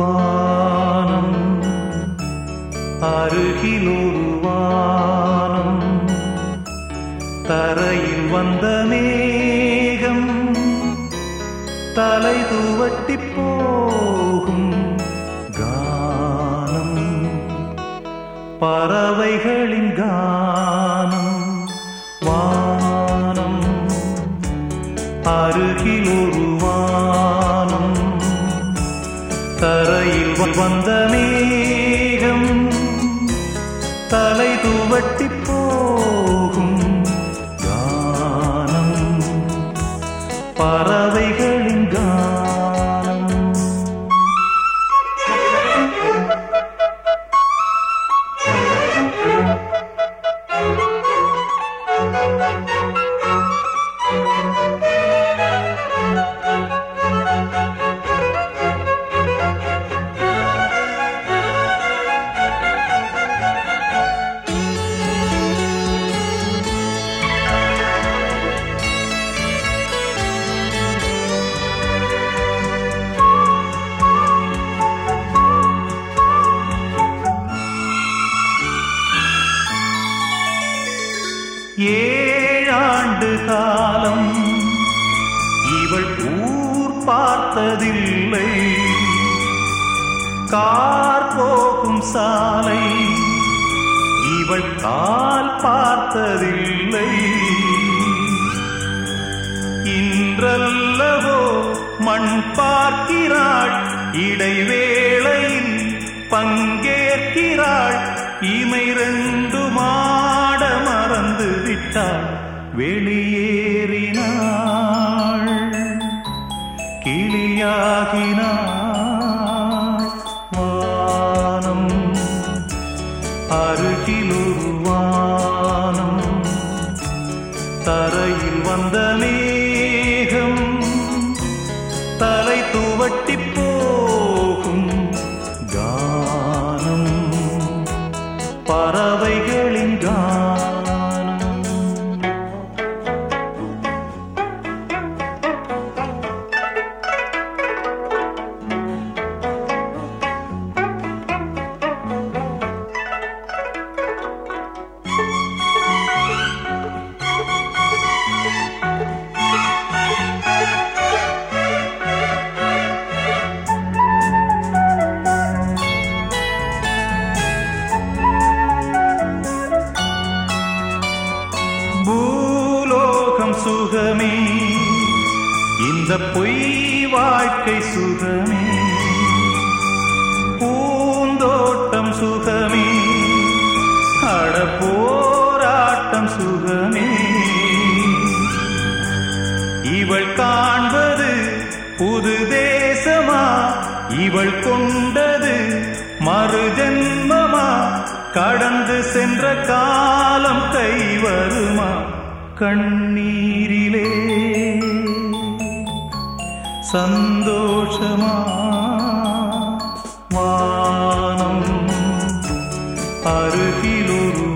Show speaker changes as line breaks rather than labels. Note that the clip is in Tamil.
வானம் அருகில் வானம் தரையில் வந்த மேகம் தலை துவட்டி பறவைகளின் கானம் வானம் அருகில் ஒரு வானம். தரையில் வந்த மேகம் தலை துவட்டி ஏழாண்டு காலம். இவள் ஊர் பார்த்ததில்லை. கார் போகும் சாலை. இவள் கால் பார்த்ததில்லை. இன்றல்லவோ மண் பார்க்கிறாள் இடைவே வெளியேறினாள் கிளியாகினாள் சுகமே. இந்த பொய் வாழ்க்கை சுகமே. பூந்தோட்டம் சுகமே. அட போராட்டம் சுகமே. இவள் காண்பது புது தேசமா? இவள் கொண்டது மறு ஜென்மமா? கடந்து சென்ற காலம் கை வருமா? கண்ணீரிலே சந்தோஷமா வானம் அருகிலொரு